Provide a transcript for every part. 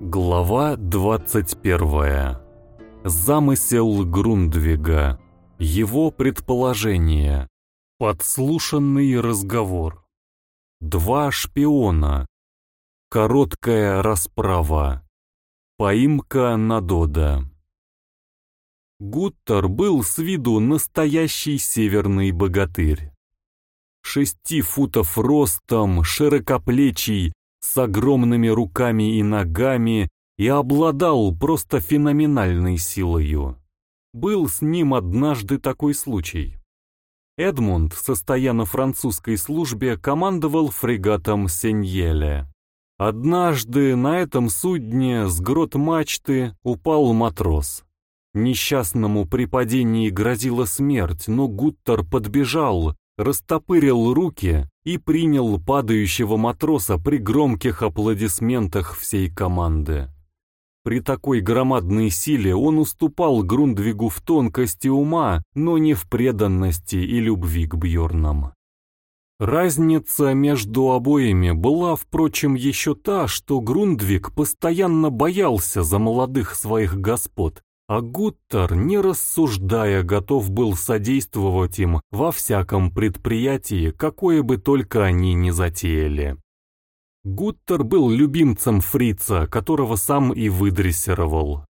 Глава 21. Замысел Грундвига. Его предположение. Подслушанный разговор. Два шпиона. Короткая расправа. Поимка Надода. Гуттер был с виду настоящий северный богатырь. Шести футов ростом, широкоплечий, с огромными руками и ногами и обладал просто феноменальной силою. Был с ним однажды такой случай. Эдмунд, состоя на французской службе, командовал фрегатом Сеньеле. Однажды на этом судне с грот мачты упал матрос. Несчастному при падении грозила смерть, но Гуттер подбежал, растопырил руки и принял падающего матроса при громких аплодисментах всей команды. При такой громадной силе он уступал Грундвигу в тонкости ума, но не в преданности и любви к Бьорнам. Разница между обоими была, впрочем, еще та, что Грундвиг постоянно боялся за молодых своих господ а Гуттер, не рассуждая, готов был содействовать им во всяком предприятии, какое бы только они ни затеяли. Гуттер был любимцем фрица, которого сам и выдрессировал.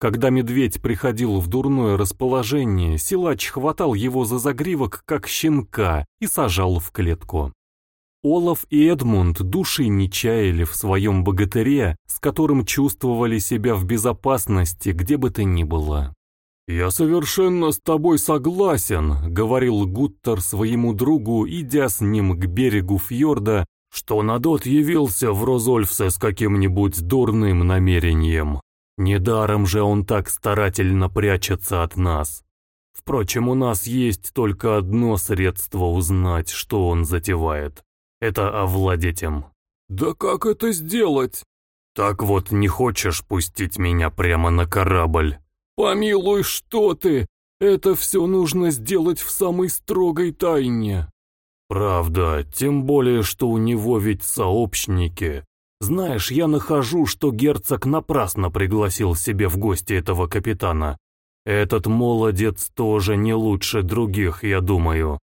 Когда медведь приходил в дурное расположение, силач хватал его за загривок, как щенка, и сажал в клетку. Олаф и Эдмунд души не чаяли в своем богатыре, с которым чувствовали себя в безопасности, где бы то ни было. «Я совершенно с тобой согласен», — говорил Гуттер своему другу, идя с ним к берегу фьорда, что Надот явился в Розольфсе с каким-нибудь дурным намерением. Недаром же он так старательно прячется от нас. Впрочем, у нас есть только одно средство узнать, что он затевает это овладеть им. «Да как это сделать?» «Так вот, не хочешь пустить меня прямо на корабль?» «Помилуй, что ты! Это все нужно сделать в самой строгой тайне». «Правда, тем более, что у него ведь сообщники. Знаешь, я нахожу, что герцог напрасно пригласил себе в гости этого капитана. Этот молодец тоже не лучше других, я думаю.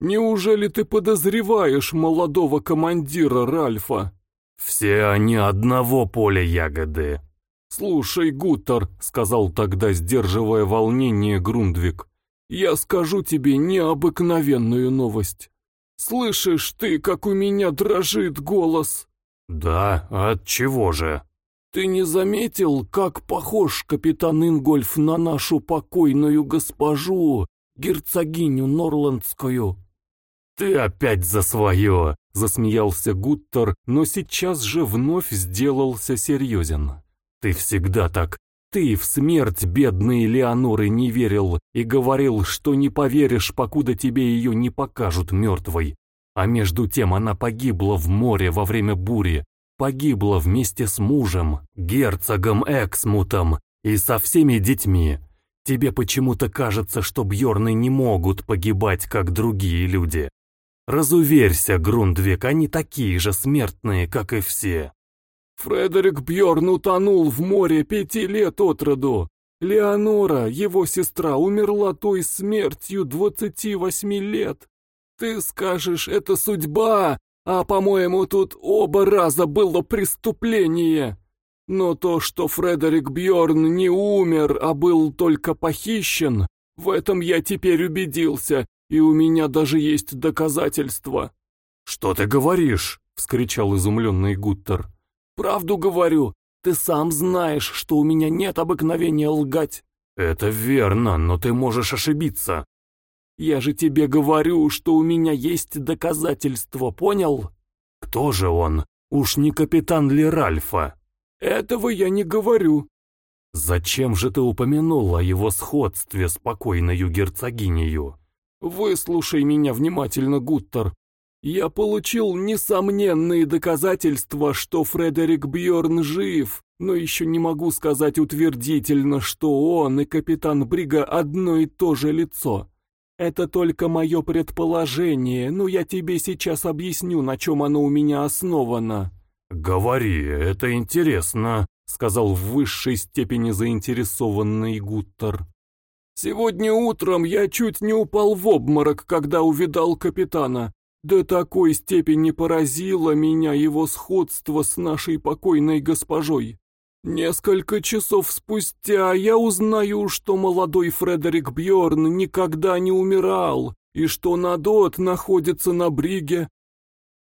Неужели ты подозреваешь молодого командира Ральфа? Все они одного поля ягоды. Слушай, Гутер, сказал тогда, сдерживая волнение Грундвик, я скажу тебе необыкновенную новость. Слышишь ты, как у меня дрожит голос? Да, от чего же? Ты не заметил, как похож капитан Ингольф на нашу покойную госпожу, герцогиню Норландскую? «Ты опять за свое!» — засмеялся Гуттер, но сейчас же вновь сделался серьезен. «Ты всегда так. Ты в смерть бедной Леоноры не верил и говорил, что не поверишь, покуда тебе ее не покажут мертвой. А между тем она погибла в море во время бури, погибла вместе с мужем, герцогом Эксмутом и со всеми детьми. Тебе почему-то кажется, что Бьорны не могут погибать, как другие люди. Разуверься, Грундвик, они такие же смертные, как и все. Фредерик Бьорн утонул в море пяти лет от роду. Леонора, его сестра, умерла той смертью двадцати восьми лет. Ты скажешь, это судьба, а, по-моему, тут оба раза было преступление. Но то, что Фредерик Бьорн не умер, а был только похищен, в этом я теперь убедился, и у меня даже есть доказательства». «Что ты говоришь?» — вскричал изумленный Гуттер. «Правду говорю. Ты сам знаешь, что у меня нет обыкновения лгать». «Это верно, но ты можешь ошибиться». «Я же тебе говорю, что у меня есть доказательства, понял?» «Кто же он? Уж не капитан ли Ральфа?» «Этого я не говорю». «Зачем же ты упомянул о его сходстве с покойною герцогинею?» «Выслушай меня внимательно, Гуттер. Я получил несомненные доказательства, что Фредерик Бьорн жив, но еще не могу сказать утвердительно, что он и капитан Брига одно и то же лицо. Это только мое предположение, но я тебе сейчас объясню, на чем оно у меня основано». «Говори, это интересно», — сказал в высшей степени заинтересованный Гуттер. «Сегодня утром я чуть не упал в обморок, когда увидал капитана. До такой степени поразило меня его сходство с нашей покойной госпожой. Несколько часов спустя я узнаю, что молодой Фредерик Бьорн никогда не умирал, и что Надот находится на бриге.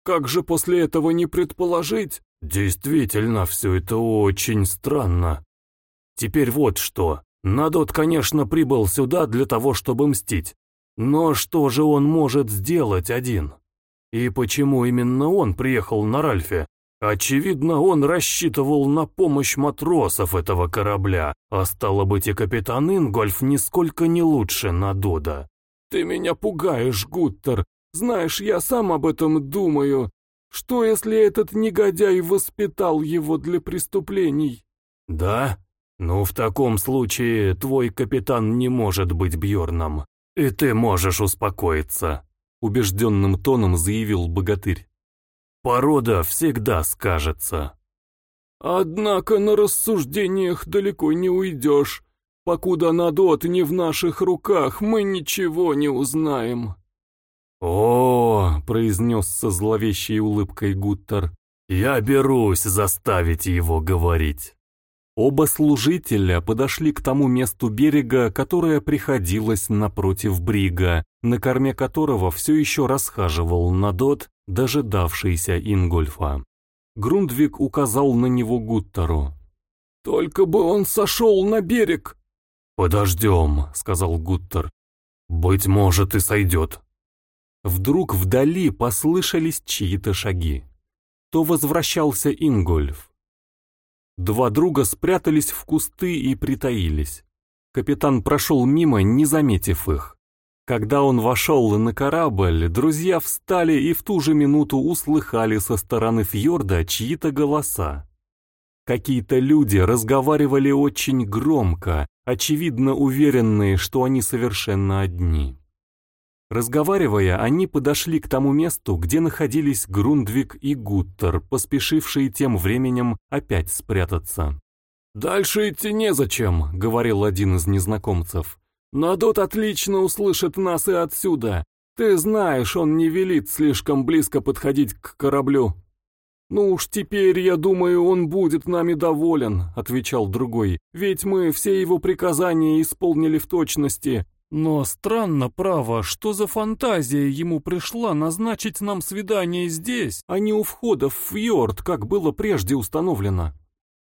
Как же после этого не предположить? Действительно, все это очень странно. Теперь вот что. Надот, конечно, прибыл сюда для того, чтобы мстить. Но что же он может сделать один? И почему именно он приехал на Ральфе? Очевидно, он рассчитывал на помощь матросов этого корабля, а стало быть и капитан Ингольф нисколько не лучше Надода. «Ты меня пугаешь, Гуттер. Знаешь, я сам об этом думаю. Что, если этот негодяй воспитал его для преступлений?» «Да? Ну, в таком случае твой капитан не может быть Бьорном, и ты можешь успокоиться», — убежденным тоном заявил богатырь. «Порода всегда скажется». «Однако на рассуждениях далеко не уйдешь. Покуда Надот не в наших руках, мы ничего не узнаем». «О, — произнес со зловещей улыбкой Гуттер, — я берусь заставить его говорить». Оба служителя подошли к тому месту берега, которое приходилось напротив брига, на корме которого все еще расхаживал Надот, дожидавшийся Ингольфа. Грундвик указал на него Гуттеру. «Только бы он сошел на берег!» «Подождем», — сказал Гуттер. «Быть может, и сойдет». Вдруг вдали послышались чьи-то шаги. То возвращался Ингольф. Два друга спрятались в кусты и притаились. Капитан прошел мимо, не заметив их. Когда он вошел на корабль, друзья встали и в ту же минуту услыхали со стороны фьорда чьи-то голоса. Какие-то люди разговаривали очень громко, очевидно уверенные, что они совершенно одни. Разговаривая, они подошли к тому месту, где находились Грундвик и Гуттер, поспешившие тем временем опять спрятаться. «Дальше идти незачем», — говорил один из незнакомцев. «Надот отлично услышит нас и отсюда. Ты знаешь, он не велит слишком близко подходить к кораблю». «Ну уж теперь, я думаю, он будет нами доволен», — отвечал другой, «ведь мы все его приказания исполнили в точности, но странно, право, что за фантазия ему пришла назначить нам свидание здесь, а не у входа в фьорд, как было прежде установлено.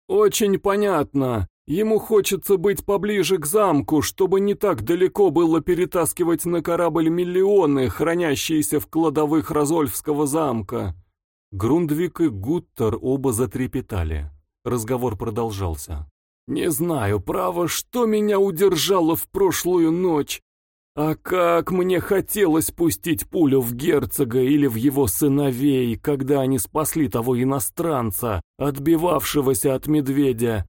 Очень понятно. Ему хочется быть поближе к замку, чтобы не так далеко было перетаскивать на корабль миллионы, хранящиеся в кладовых Розольфского замка. Грундвик и Гуттер оба затрепетали. Разговор продолжался. Не знаю, право, что меня удержало в прошлую ночь. А как мне хотелось пустить пулю в герцога или в его сыновей, когда они спасли того иностранца, отбивавшегося от медведя.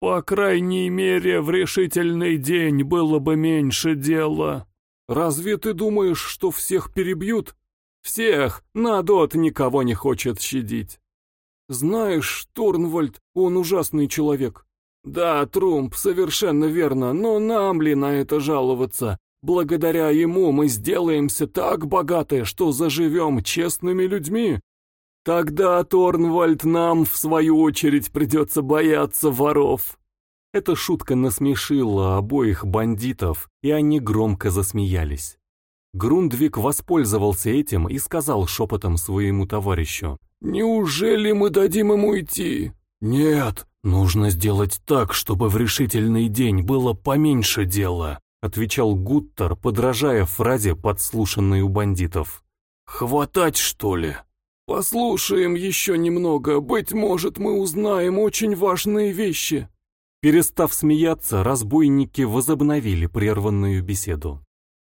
По крайней мере, в решительный день было бы меньше дела. Разве ты думаешь, что всех перебьют? Всех, Надот никого не хочет щадить. Знаешь, Торнвальд, он ужасный человек. «Да, Трумп, совершенно верно, но нам ли на это жаловаться? Благодаря ему мы сделаемся так богаты, что заживем честными людьми. Тогда, Торнвальд, нам, в свою очередь, придется бояться воров». Эта шутка насмешила обоих бандитов, и они громко засмеялись. Грундвик воспользовался этим и сказал шепотом своему товарищу. «Неужели мы дадим ему идти?» «Нет, нужно сделать так, чтобы в решительный день было поменьше дела», отвечал Гуттер, подражая фразе, подслушанной у бандитов. «Хватать, что ли?» «Послушаем еще немного, быть может, мы узнаем очень важные вещи». Перестав смеяться, разбойники возобновили прерванную беседу.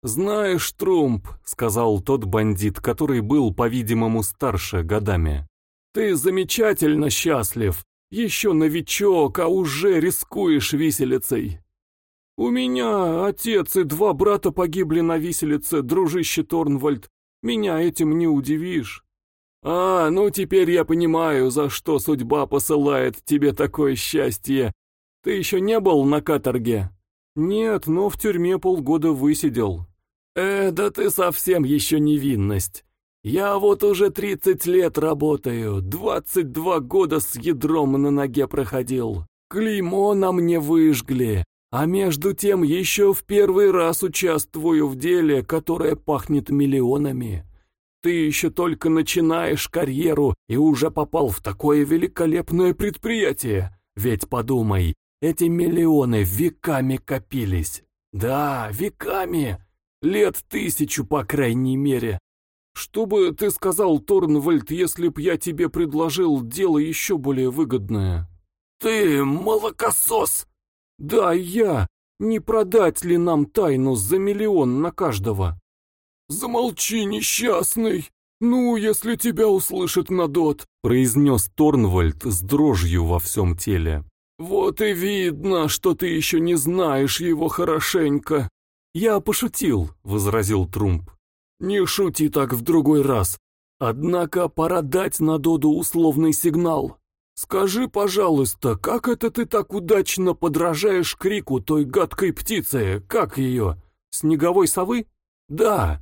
«Знаешь, Трумп», — сказал тот бандит, который был, по-видимому, старше годами, — «ты замечательно счастлив, еще новичок, а уже рискуешь виселицей. У меня отец и два брата погибли на виселице, дружище Торнвальд. Меня этим не удивишь. «А, ну теперь я понимаю, за что судьба посылает тебе такое счастье. Ты еще не был на каторге?» «Нет, но в тюрьме полгода высидел». «Э, да ты совсем еще невинность. Я вот уже 30 лет работаю, 22 года с ядром на ноге проходил. Клеймо на мне выжгли, а между тем еще в первый раз участвую в деле, которое пахнет миллионами. Ты еще только начинаешь карьеру и уже попал в такое великолепное предприятие. Ведь подумай, эти миллионы веками копились. Да, веками. Лет тысячу, по крайней мере. Что бы ты сказал, Торнвальд, если б я тебе предложил дело еще более выгодное? Ты молокосос! Да, я. Не продать ли нам тайну за миллион на каждого? «Замолчи, несчастный! Ну, если тебя услышит Надот!» произнес Торнвальд с дрожью во всем теле. «Вот и видно, что ты еще не знаешь его хорошенько!» «Я пошутил», — возразил Трумп. «Не шути так в другой раз. Однако пора дать Надоду условный сигнал. Скажи, пожалуйста, как это ты так удачно подражаешь крику той гадкой птицы, как ее, снеговой совы?» «Да,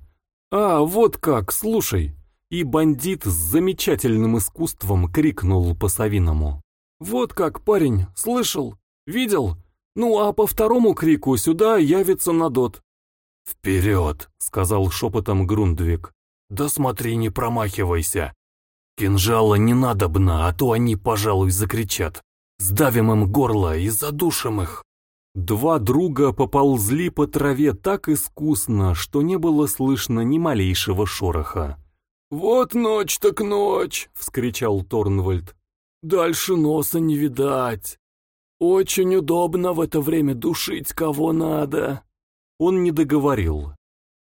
«А, вот как, слушай!» И бандит с замечательным искусством крикнул по-совиному. «Вот как, парень, слышал? Видел? Ну а по второму крику сюда явится Надот». «Вперед!» — сказал шепотом Грундвик. «Да смотри, не промахивайся. Кинжала не надобно, а то они, пожалуй, закричат. Сдавим им горло и задушим их». Два друга поползли по траве так искусно, что не было слышно ни малейшего шороха. «Вот ночь так ночь!» — вскричал Торнвальд. «Дальше носа не видать. Очень удобно в это время душить кого надо». Он не договорил.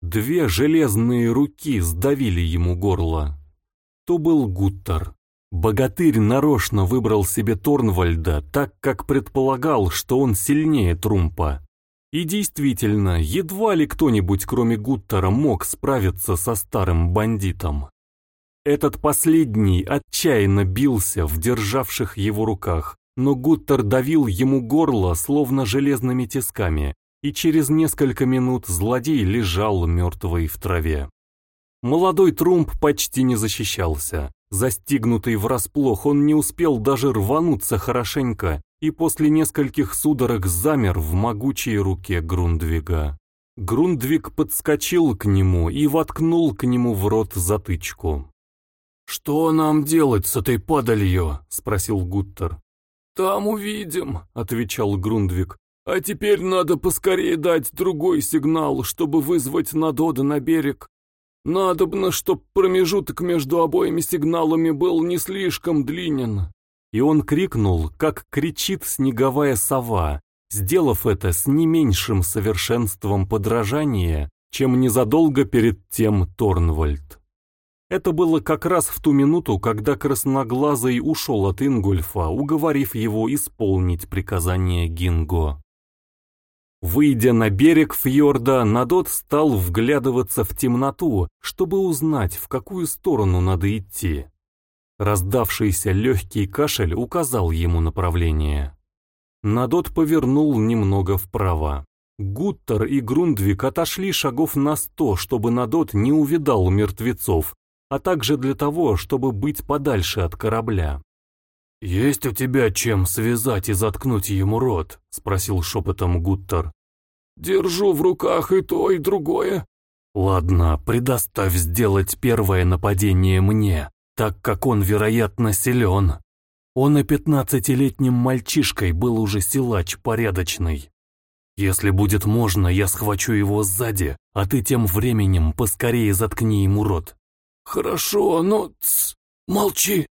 Две железные руки сдавили ему горло. То был Гуттер. Богатырь нарочно выбрал себе Торнвальда, так как предполагал, что он сильнее Трумпа. И действительно, едва ли кто-нибудь, кроме Гуттера, мог справиться со старым бандитом. Этот последний отчаянно бился в державших его руках, но Гуттер давил ему горло, словно железными тисками, и через несколько минут злодей лежал мертвый в траве. Молодой Трумп почти не защищался. Застигнутый врасплох, он не успел даже рвануться хорошенько и после нескольких судорог замер в могучей руке Грундвига. Грундвиг подскочил к нему и воткнул к нему в рот затычку. «Что нам делать с этой падалью?» — спросил Гуттер. «Там увидим», — отвечал Грундвиг. «А теперь надо поскорее дать другой сигнал, чтобы вызвать Надода на берег Надобно, чтоб промежуток между обоими сигналами был не слишком длинен. И он крикнул, как кричит снеговая сова, сделав это с не меньшим совершенством подражания, чем незадолго перед тем Торнвальд. Это было как раз в ту минуту, когда Красноглазый ушел от Ингульфа, уговорив его исполнить приказание Гинго. Выйдя на берег фьорда, Надот стал вглядываться в темноту, чтобы узнать, в какую сторону надо идти. Раздавшийся легкий кашель указал ему направление. Надот повернул немного вправо. Гуттер и Грундвик отошли шагов на сто, чтобы Надот не увидал мертвецов, а также для того, чтобы быть подальше от корабля. «Есть у тебя чем связать и заткнуть ему рот?» — спросил шепотом Гуттер. «Держу в руках и то, и другое». «Ладно, предоставь сделать первое нападение мне, так как он, вероятно, силен. Он и пятнадцатилетним мальчишкой был уже силач порядочный. Если будет можно, я схвачу его сзади, а ты тем временем поскорее заткни ему рот». «Хорошо, но... Тс, молчи!»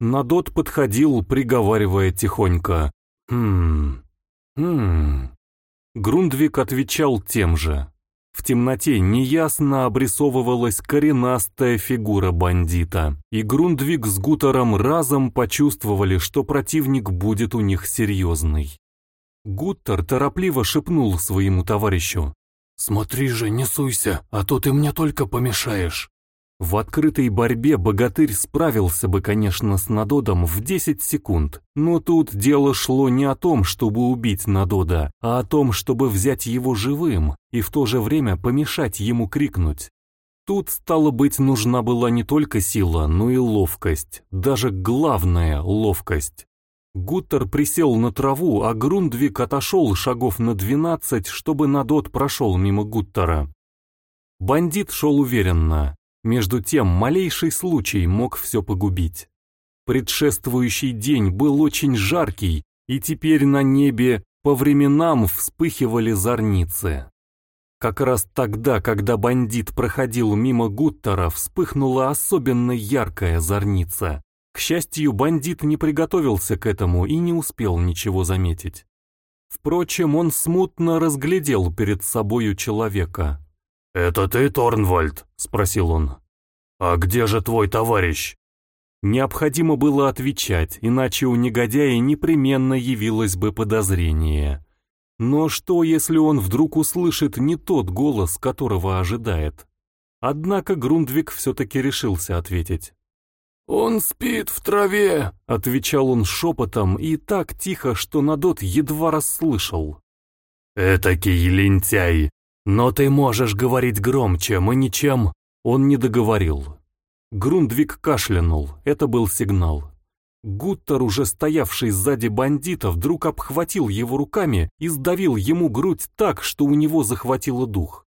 Надот подходил, приговаривая тихонько. «Хм... Хм...» Грундвик отвечал тем же. В темноте неясно обрисовывалась коренастая фигура бандита, и Грундвик с Гутером разом почувствовали, что противник будет у них серьезный. Гуттер торопливо шепнул своему товарищу. «Смотри же, не суйся, а то ты мне только помешаешь». В открытой борьбе богатырь справился бы, конечно, с Надодом в 10 секунд, но тут дело шло не о том, чтобы убить Надода, а о том, чтобы взять его живым и в то же время помешать ему крикнуть. Тут, стало быть, нужна была не только сила, но и ловкость, даже главная ловкость. Гуттер присел на траву, а Грундвик отошел шагов на двенадцать, чтобы Надот прошел мимо Гуттера. Бандит шел уверенно, между тем, малейший случай мог все погубить. Предшествующий день был очень жаркий, и теперь на небе по временам вспыхивали зорницы. Как раз тогда, когда бандит проходил мимо Гуттера, вспыхнула особенно яркая зорница. К счастью, бандит не приготовился к этому и не успел ничего заметить. Впрочем, он смутно разглядел перед собою человека. «Это ты, Торнвальд?» — спросил он. «А где же твой товарищ?» Необходимо было отвечать, иначе у негодяя непременно явилось бы подозрение. Но что, если он вдруг услышит не тот голос, которого ожидает? Однако Грундвик все-таки решился ответить. «Он спит в траве», — отвечал он шепотом и так тихо, что Надот едва расслышал. «Этакий лентяй!» «Но ты можешь говорить громче, мы ничем...» Он не договорил. Грундвик кашлянул, это был сигнал. Гуттер, уже стоявший сзади бандита, вдруг обхватил его руками и сдавил ему грудь так, что у него захватило дух.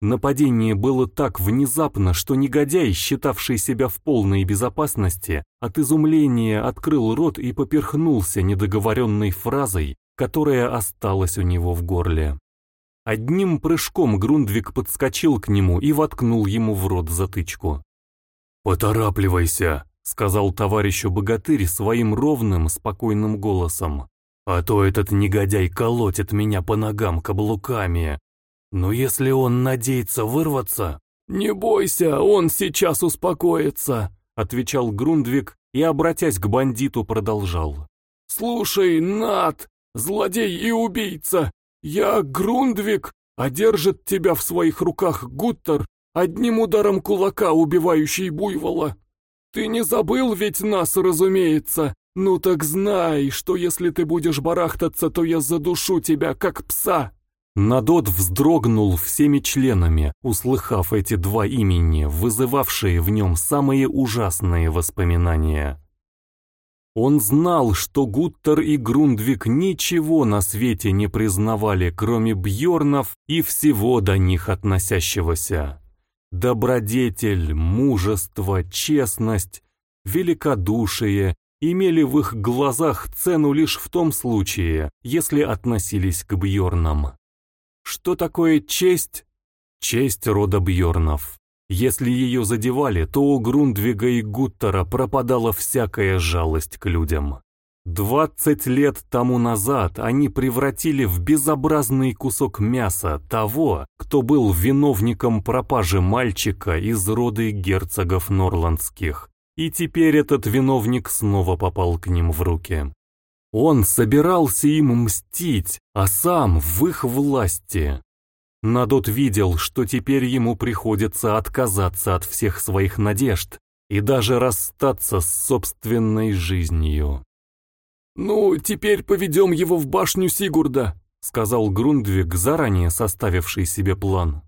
Нападение было так внезапно, что негодяй, считавший себя в полной безопасности, от изумления открыл рот и поперхнулся недоговоренной фразой, которая осталась у него в горле. Одним прыжком Грундвик подскочил к нему и воткнул ему в рот затычку. «Поторапливайся», — сказал товарищу богатырь своим ровным, спокойным голосом. «А то этот негодяй колотит меня по ногам каблуками. Но если он надеется вырваться...» «Не бойся, он сейчас успокоится», — отвечал Грундвик и, обратясь к бандиту, продолжал. «Слушай, Над, злодей и убийца, «Я Грундвик, а держит тебя в своих руках Гуттер, одним ударом кулака убивающий буйвола. Ты не забыл ведь нас, разумеется. Ну так знай, что если ты будешь барахтаться, то я задушу тебя, как пса». Надот вздрогнул всеми членами, услыхав эти два имени, вызывавшие в нем самые ужасные воспоминания. Он знал, что Гуттер и Грундвик ничего на свете не признавали, кроме Бьорнов и всего до них относящегося. Добродетель, мужество, честность, великодушие имели в их глазах цену лишь в том случае, если относились к Бьорнам. Что такое честь? Честь рода Бьорнов. Если ее задевали, то у Грундвига и Гуттера пропадала всякая жалость к людям. Двадцать лет тому назад они превратили в безобразный кусок мяса того, кто был виновником пропажи мальчика из рода герцогов норландских. И теперь этот виновник снова попал к ним в руки. Он собирался им мстить, а сам в их власти. Надот видел, что теперь ему приходится отказаться от всех своих надежд и даже расстаться с собственной жизнью. «Ну, теперь поведем его в башню Сигурда», — сказал Грундвиг, заранее составивший себе план.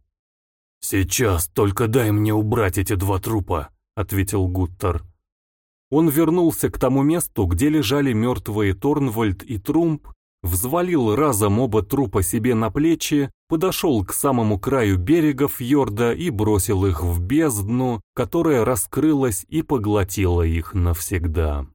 «Сейчас только дай мне убрать эти два трупа», — ответил Гуттер. Он вернулся к тому месту, где лежали мертвые Торнвальд и Трумп, взвалил разом оба трупа себе на плечи, подошел к самому краю берега фьорда и бросил их в бездну, которая раскрылась и поглотила их навсегда.